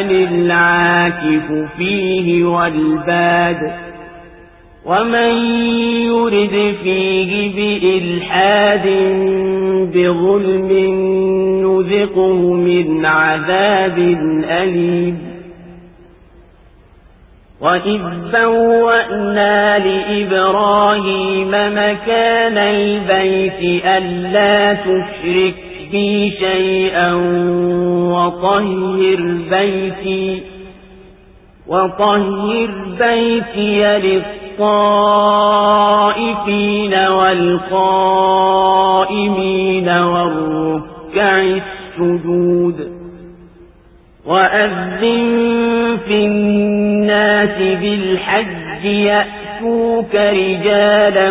العاكف فيه والباد ومن يرد فيه بإلحاد بظلم نذقه من عذاب أليم. وإذ بوأنا لإبراهيم مكان البيت ألا تشرك بي شيئا وطهر بيتي وطهر بيتي للطائفين والقائمين والركع السجود وأذن في الناس بالحج يأتوك رجالا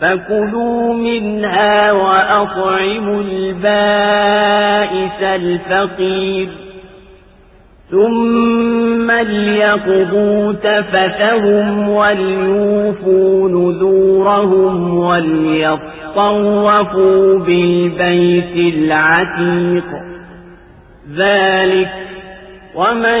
فكلوا منها وأطعموا البائس الفقير ثم ليقضوا تفتهم وليوفوا نذورهم وليطوفوا بالبيت العتيق ذلك ومن